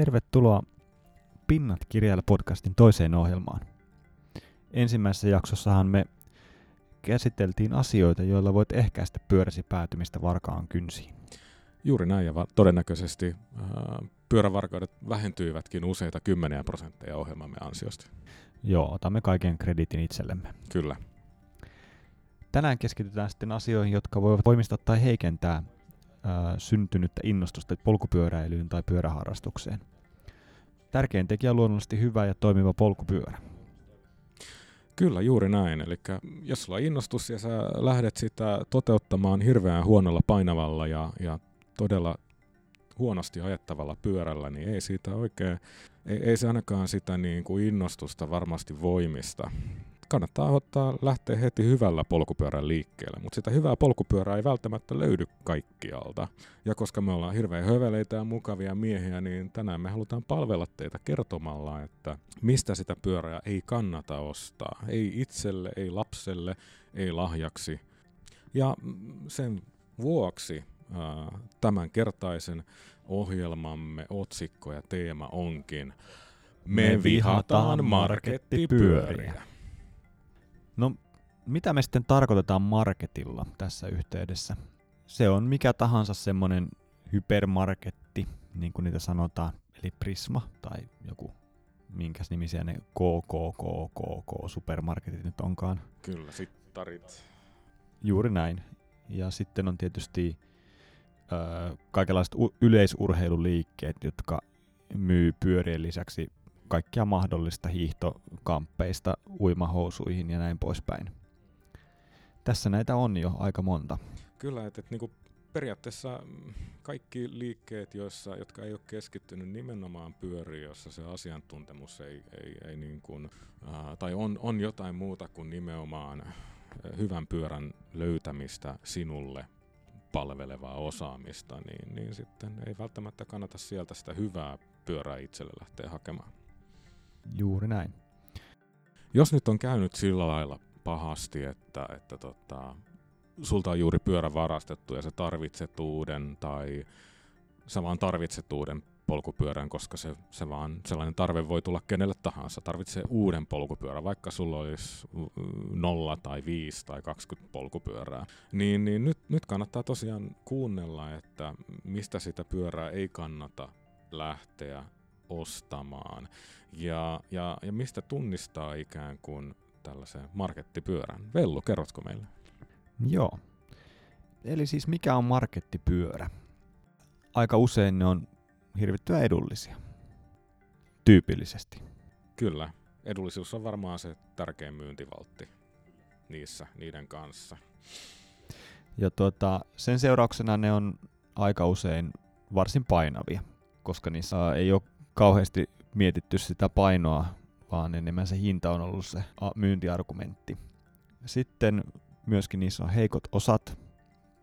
Tervetuloa Pinnat kirjailla podcastin toiseen ohjelmaan. Ensimmäisessä jaksossahan me käsiteltiin asioita, joilla voit ehkäistä pyöräsi päätymistä varkaan kynsiin. Juuri näin, ja todennäköisesti ää, pyörävarkaudet vähentyivätkin useita kymmeniä prosentteja ohjelmamme ansiosta. Joo, otamme kaiken krediitin itsellemme. Kyllä. Tänään keskitytään sitten asioihin, jotka voivat voimistaa tai heikentää ää, syntynyttä innostusta polkupyöräilyyn tai pyöräharrastukseen. Tärkein tekijä on luonnollisesti hyvä ja toimiva polkupyörä. Kyllä, juuri näin. Eli jos sulla on innostus ja sä lähdet sitä toteuttamaan hirveän huonolla painavalla ja, ja todella huonosti ajettavalla pyörällä, niin ei siitä oikein, ei, ei se ainakaan sitä niin kuin innostusta varmasti voimista. Kannattaa ottaa lähteä heti hyvällä polkupyörän liikkeelle, mutta sitä hyvää polkupyörää ei välttämättä löydy kaikkialta. Ja koska me ollaan hirveän höveleitä ja mukavia miehiä, niin tänään me halutaan palvella teitä kertomalla, että mistä sitä pyörää ei kannata ostaa. Ei itselle, ei lapselle, ei lahjaksi. Ja sen vuoksi tämän kertaisen ohjelmamme otsikko ja teema onkin Me vihataan markettipyöriä. No, mitä me sitten tarkoitetaan marketilla tässä yhteydessä? Se on mikä tahansa semmoinen hypermarketti, niin kuin niitä sanotaan, eli Prisma tai joku, minkäs nimisiä ne KKKKK supermarketit nyt onkaan. Kyllä, sittarit. Juuri näin. Ja sitten on tietysti ö, kaikenlaiset u- yleisurheiluliikkeet, jotka myy pyörien lisäksi kaikkia mahdollista hiihtokamppeista uimahousuihin ja näin poispäin. Tässä näitä on jo aika monta. Kyllä, että, että niinku periaatteessa kaikki liikkeet, joissa, jotka ei ole keskittynyt nimenomaan pyöriin, jossa se asiantuntemus ei, ei, ei niin kuin, ää, tai on, on jotain muuta kuin nimenomaan hyvän pyörän löytämistä sinulle palvelevaa osaamista, niin, niin sitten ei välttämättä kannata sieltä sitä hyvää pyörää itselle lähteä hakemaan. Juuri näin. Jos nyt on käynyt sillä lailla pahasti, että, että tota, sulta on juuri pyörä varastettu ja sä tarvitset uuden tai sä vaan tarvitset uuden polkupyörän, koska se, se vaan, sellainen tarve voi tulla kenelle tahansa. Tarvitsee uuden polkupyörän, vaikka sulla olisi nolla tai viisi tai 20 polkupyörää. Niin, niin nyt, nyt kannattaa tosiaan kuunnella, että mistä sitä pyörää ei kannata lähteä ostamaan. Ja, ja, ja mistä tunnistaa ikään kuin tällaisen markettipyörän. Vellu, kerrotko meille? Joo. Eli siis mikä on markettipyörä? Aika usein ne on hirvittävän edullisia. Tyypillisesti. Kyllä. Edullisuus on varmaan se tärkein myyntivaltti niissä, niiden kanssa. Ja tuota, sen seurauksena ne on aika usein varsin painavia, koska niissä ei ole kauheasti mietitty sitä painoa, vaan enemmän se hinta on ollut se myyntiargumentti. Sitten myöskin niissä on heikot osat,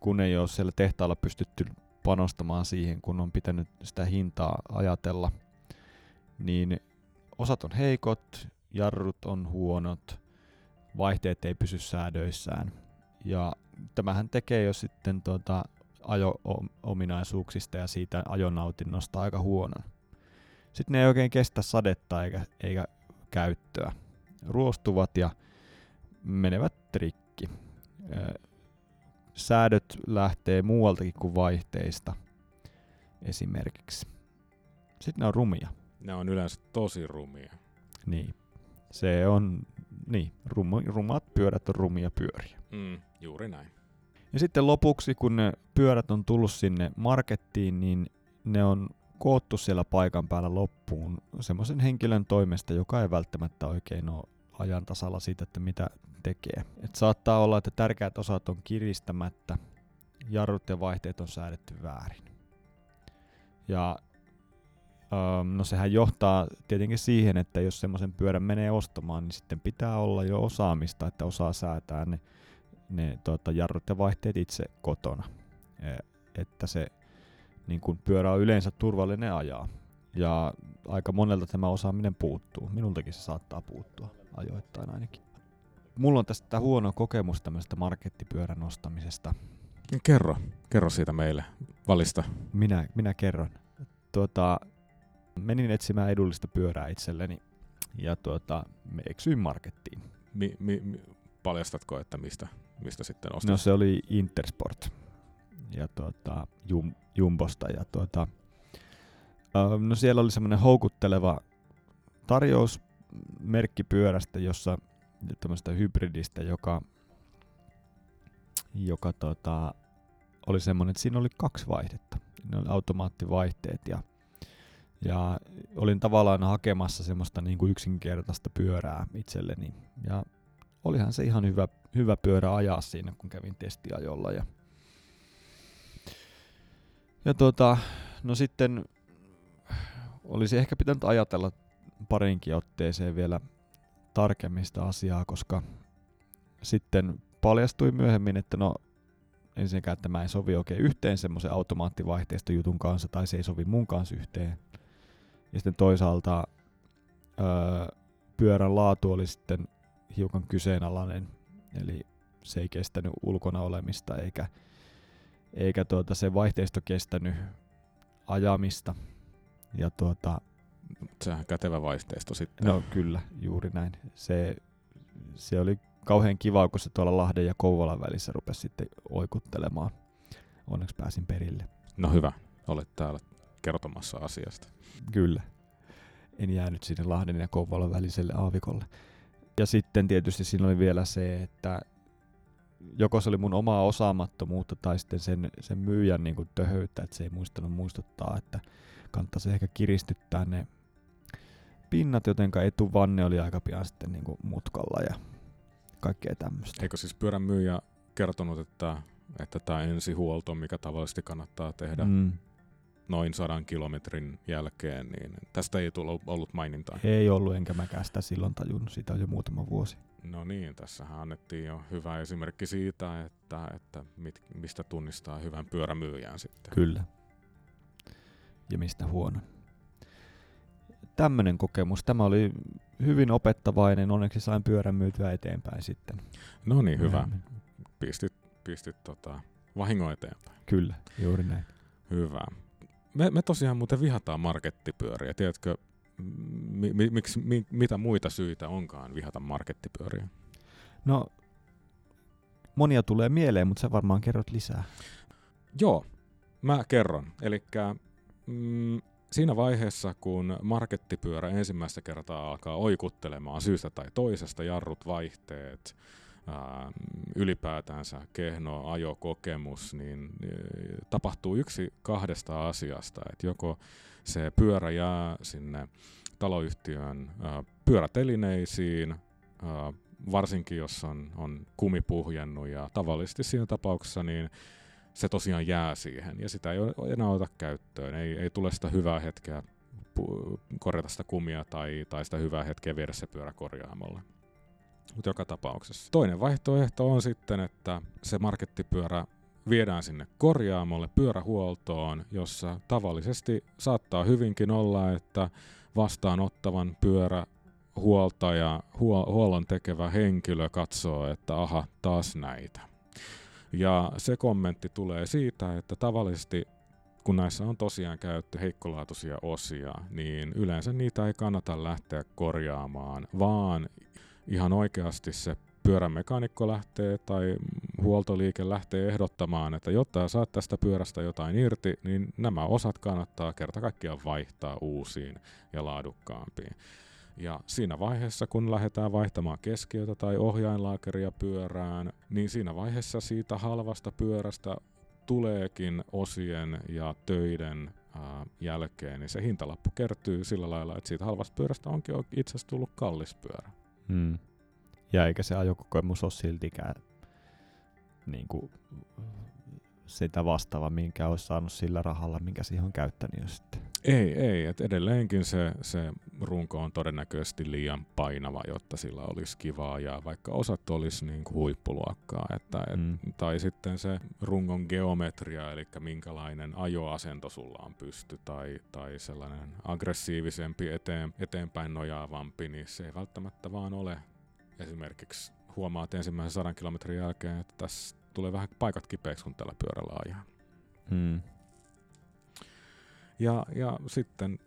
kun ei ole siellä tehtaalla pystytty panostamaan siihen, kun on pitänyt sitä hintaa ajatella, niin osat on heikot, jarrut on huonot, vaihteet ei pysy säädöissään. Ja tämähän tekee jo sitten tuota ajo-ominaisuuksista ja siitä ajonautinnosta aika huonon. Sitten ne ei oikein kestä sadetta eikä, eikä käyttöä. Ruostuvat ja menevät rikki. Säädöt lähtee muualtakin kuin vaihteista esimerkiksi. Sitten ne on rumia. Ne on yleensä tosi rumia. Niin. Se on, niin, rum, rumat pyörät on rumia pyöriä. Mm, juuri näin. Ja sitten lopuksi, kun ne pyörät on tullut sinne markettiin, niin ne on koottu siellä paikan päällä loppuun semmoisen henkilön toimesta, joka ei välttämättä oikein ole ajan tasalla siitä, että mitä tekee. Et saattaa olla, että tärkeät osat on kiristämättä, jarrut ja vaihteet on säädetty väärin. Ja ähm, no sehän johtaa tietenkin siihen, että jos semmoisen pyörän menee ostamaan, niin sitten pitää olla jo osaamista, että osaa säätää ne, ne tota, jarrut ja vaihteet itse kotona. E, että se niin kun pyörä on yleensä turvallinen ajaa. Ja aika monelta tämä osaaminen puuttuu. Minultakin se saattaa puuttua ajoittain ainakin. Mulla on tästä huono kokemus tämmöisestä markettipyörän ostamisesta. Kerro, kerro siitä meille, valista. Minä, minä kerron. Tuota, Menin etsimään edullista pyörää itselleni ja tuota, me eksyin markettiin. Mi, mi, mi, paljastatko, että mistä, mistä sitten ostit? No se oli Intersport ja tuota, Jum, Jumbosta ja tuota, no siellä oli semmoinen houkutteleva tarjous merkkipyörästä, jossa tämmöistä hybridistä, joka, joka tota, oli semmoinen, että siinä oli kaksi vaihdetta. Ne oli automaattivaihteet ja, ja olin tavallaan hakemassa semmoista niin kuin yksinkertaista pyörää itselleni. Ja olihan se ihan hyvä, hyvä pyörä ajaa siinä, kun kävin testiajolla. Ja, ja tota, no sitten olisi ehkä pitänyt ajatella parinkin otteeseen vielä tarkemmin sitä asiaa, koska sitten paljastui myöhemmin, että no ensinnäkään tämä ei sovi oikein yhteen semmoisen automaattivaihteistojutun kanssa, tai se ei sovi mun kanssa yhteen. Ja sitten toisaalta öö, pyörän laatu oli sitten hiukan kyseenalainen, eli se ei kestänyt ulkona olemista, eikä, eikä tuota, se vaihteisto kestänyt ajamista. Ja tuota, Sehän kätevä vaihteisto sitten. No kyllä, juuri näin. Se, se oli kauhean kiva, kun se tuolla Lahden ja Kouvolan välissä rupesi sitten oikuttelemaan. Onneksi pääsin perille. No hyvä, olet täällä kertomassa asiasta. Kyllä. En jäänyt sinne Lahden ja Kouvolan väliselle aavikolle. Ja sitten tietysti siinä oli vielä se, että joko se oli mun omaa osaamattomuutta tai sitten sen, sen myyjän niin kuin töhöyttä, että se ei muistanut muistuttaa, että kannattaisi ehkä kiristyttää ne pinnat, jotenka etuvanne oli aika pian sitten niin kuin mutkalla ja kaikkea tämmöistä. Eikö siis pyörän myyjä kertonut, että, että tämä ensihuolto, mikä tavallisesti kannattaa tehdä mm. noin sadan kilometrin jälkeen, niin tästä ei tullut ollut mainintaa? Ei ollut, enkä mäkään sitä silloin tajunnut. Siitä on jo muutama vuosi. No niin, tässähän annettiin jo hyvä esimerkki siitä, että, että mit, mistä tunnistaa hyvän pyörämyyjän sitten. Kyllä. Ja mistä huonon tämmöinen kokemus. Tämä oli hyvin opettavainen, onneksi sain pyörän myytyä eteenpäin sitten. No niin, hyvä. Pistit, pistit tota, vahingon eteenpäin. Kyllä, juuri näin. Hyvä. Me, me tosiaan muuten vihataan markettipyöriä. Tiedätkö, mi, mi, miksi, mi, mitä muita syitä onkaan vihata markettipyöriä? No, monia tulee mieleen, mutta sä varmaan kerrot lisää. Joo, mä kerron. Eli mm, siinä vaiheessa, kun markettipyörä ensimmäistä kertaa alkaa oikuttelemaan syystä tai toisesta, jarrut, vaihteet, ää, ylipäätänsä kehno ajokokemus, niin tapahtuu yksi kahdesta asiasta. että joko se pyörä jää sinne taloyhtiön pyörätelineisiin, varsinkin jos on, on kumi puhjennut ja tavallisesti siinä tapauksessa niin se tosiaan jää siihen ja sitä ei enää ota käyttöön. Ei, ei tule sitä hyvää hetkeä korjata sitä kumia tai, tai sitä hyvää hetkeä viedä se pyörä korjaamolle. Mutta joka tapauksessa. Toinen vaihtoehto on sitten, että se markettipyörä viedään sinne korjaamolle pyörähuoltoon, jossa tavallisesti saattaa hyvinkin olla, että vastaanottavan pyörä huoltaja, huollon tekevä henkilö katsoo, että aha, taas näitä. Ja se kommentti tulee siitä, että tavallisesti kun näissä on tosiaan käytetty heikkolaatuisia osia, niin yleensä niitä ei kannata lähteä korjaamaan, vaan ihan oikeasti se pyörämekaanikko lähtee tai huoltoliike lähtee ehdottamaan, että jotta saat tästä pyörästä jotain irti, niin nämä osat kannattaa kerta kaikkiaan vaihtaa uusiin ja laadukkaampiin. Ja siinä vaiheessa, kun lähdetään vaihtamaan keskiötä tai ohjainlaakeria pyörään, niin siinä vaiheessa siitä halvasta pyörästä tuleekin osien ja töiden jälkeen, niin se hintalappu kertyy sillä lailla, että siitä halvasta pyörästä onkin itse asiassa tullut kallis pyörä. Hmm. Ja eikä se ajokokemus ole siltikään niin kuin, sitä vastaava, minkä olisi saanut sillä rahalla, minkä siihen on käyttänyt jo sitten. Ei, ei. Et edelleenkin se, se runko on todennäköisesti liian painava, jotta sillä olisi kivaa ja vaikka osat olisi niin kuin huippuluokkaa. Että, et, mm. Tai sitten se rungon geometria, eli minkälainen ajoasento sulla on pysty tai, tai sellainen aggressiivisempi eteen, eteenpäin nojaavampi, niin se ei välttämättä vaan ole esimerkiksi huomaat ensimmäisen sadan kilometrin jälkeen, että tässä tulee vähän paikat kipeäksi, kun tällä pyörällä ajaa. Hmm. Ja, ja sitten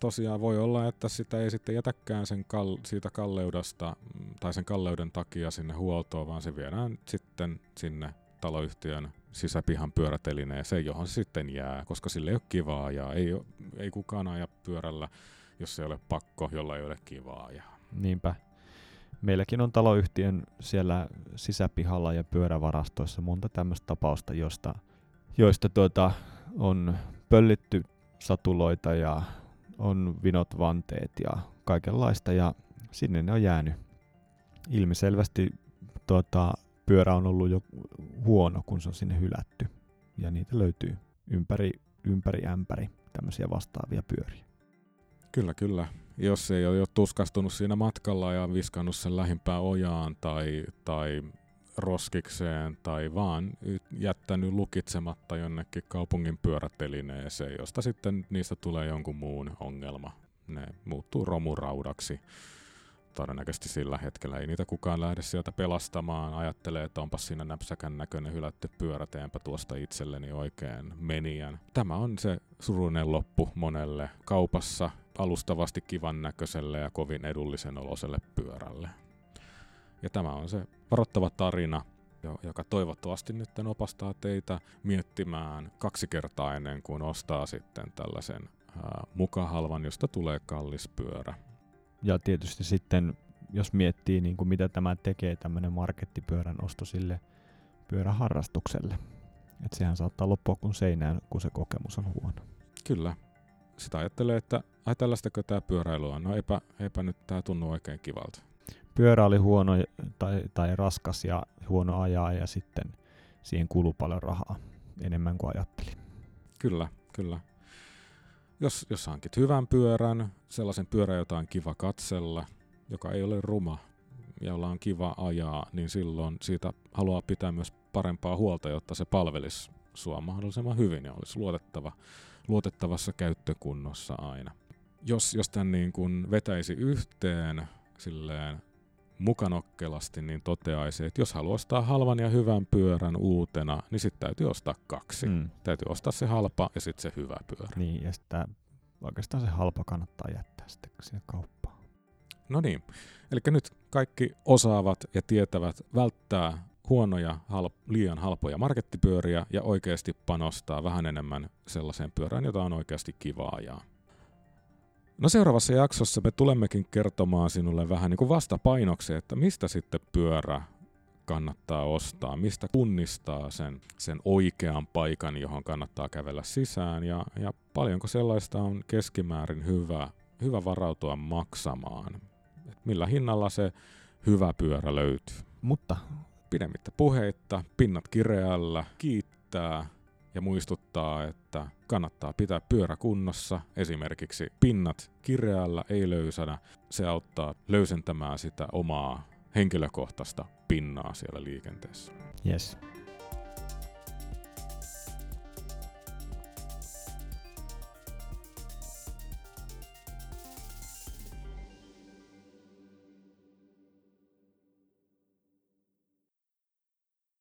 tosiaan voi olla, että sitä ei sitten jätäkään sen kal- siitä kalleudesta tai sen kalleuden takia sinne huoltoon, vaan se viedään sitten sinne taloyhtiön sisäpihan pyörätelineeseen, johon se sitten jää, koska sille ei ole kivaa ja ei, ei kukaan aja pyörällä, jos ei ole pakko, jolla ei ole kivaa. Ja... Niinpä. Meilläkin on taloyhtiön siellä sisäpihalla ja pyörävarastoissa monta tämmöistä tapausta, josta, joista tuota, on pöllitty satuloita ja on vinot vanteet ja kaikenlaista ja sinne ne on jäänyt. Ilmiselvästi tuota, pyörä on ollut jo huono, kun se on sinne hylätty. Ja niitä löytyy ympäri, ympäri ämpäri tämmöisiä vastaavia pyöriä. Kyllä, kyllä. Jos ei ole tuskastunut siinä matkalla ja viskannut sen lähimpään ojaan tai, tai roskikseen tai vaan jättänyt lukitsematta jonnekin kaupungin pyörätelineeseen, josta sitten niistä tulee jonkun muun ongelma. Ne muuttuu romuraudaksi todennäköisesti sillä hetkellä. Ei niitä kukaan lähde sieltä pelastamaan. Ajattelee, että onpa siinä näpsäkän näköinen hylätty pyörä, teenpä tuosta itselleni oikein menijän. Tämä on se surullinen loppu monelle kaupassa alustavasti kivan näköiselle ja kovin edullisen oloselle pyörälle. Ja tämä on se varoittava tarina, joka toivottavasti nyt opastaa teitä miettimään kaksi kertaa ennen kuin ostaa sitten tällaisen ää, mukahalvan, josta tulee kallis pyörä. Ja tietysti sitten, jos miettii, niin kuin mitä tämä tekee, tämmöinen markettipyörän osto sille pyöräharrastukselle. Että sehän saattaa loppua kuin seinään, kun se kokemus on huono. Kyllä. Sitä ajattelee, että ai tällaistakö tämä pyöräily on. No eipä, eipä nyt tämä tunnu oikein kivalta pyörä oli huono tai, tai raskas ja huono ajaa ja sitten siihen kuluu paljon rahaa enemmän kuin ajattelin. Kyllä, kyllä. Jos, jos hankit hyvän pyörän, sellaisen pyörän, jota on kiva katsella, joka ei ole ruma ja jolla on kiva ajaa, niin silloin siitä haluaa pitää myös parempaa huolta, jotta se palvelisi sua mahdollisimman hyvin ja olisi luotettava, luotettavassa käyttökunnossa aina. Jos, jos tämän niin kuin vetäisi yhteen silleen mukanokkelasti niin toteaisi, että jos haluaa ostaa halvan ja hyvän pyörän uutena, niin sitten täytyy ostaa kaksi. Mm. Täytyy ostaa se halpa ja sitten se hyvä pyörä. Niin, ja sitten oikeastaan se halpa kannattaa jättää sitten sinne kauppaan. No niin, eli nyt kaikki osaavat ja tietävät välttää huonoja, halp, liian halpoja markettipyöriä ja oikeasti panostaa vähän enemmän sellaiseen pyörään, jota on oikeasti kiva ajaa. No seuraavassa jaksossa me tulemmekin kertomaan sinulle vähän niin kuin vastapainoksi, että mistä sitten pyörä kannattaa ostaa, mistä tunnistaa sen, sen oikean paikan, johon kannattaa kävellä sisään ja, ja paljonko sellaista on keskimäärin hyvä, hyvä varautua maksamaan. Et millä hinnalla se hyvä pyörä löytyy. Mutta pidemmittä puheitta, pinnat kireällä, kiittää ja muistuttaa, että kannattaa pitää pyörä kunnossa, esimerkiksi pinnat kireällä, ei löysänä. Se auttaa löysentämään sitä omaa henkilökohtaista pinnaa siellä liikenteessä. Yes.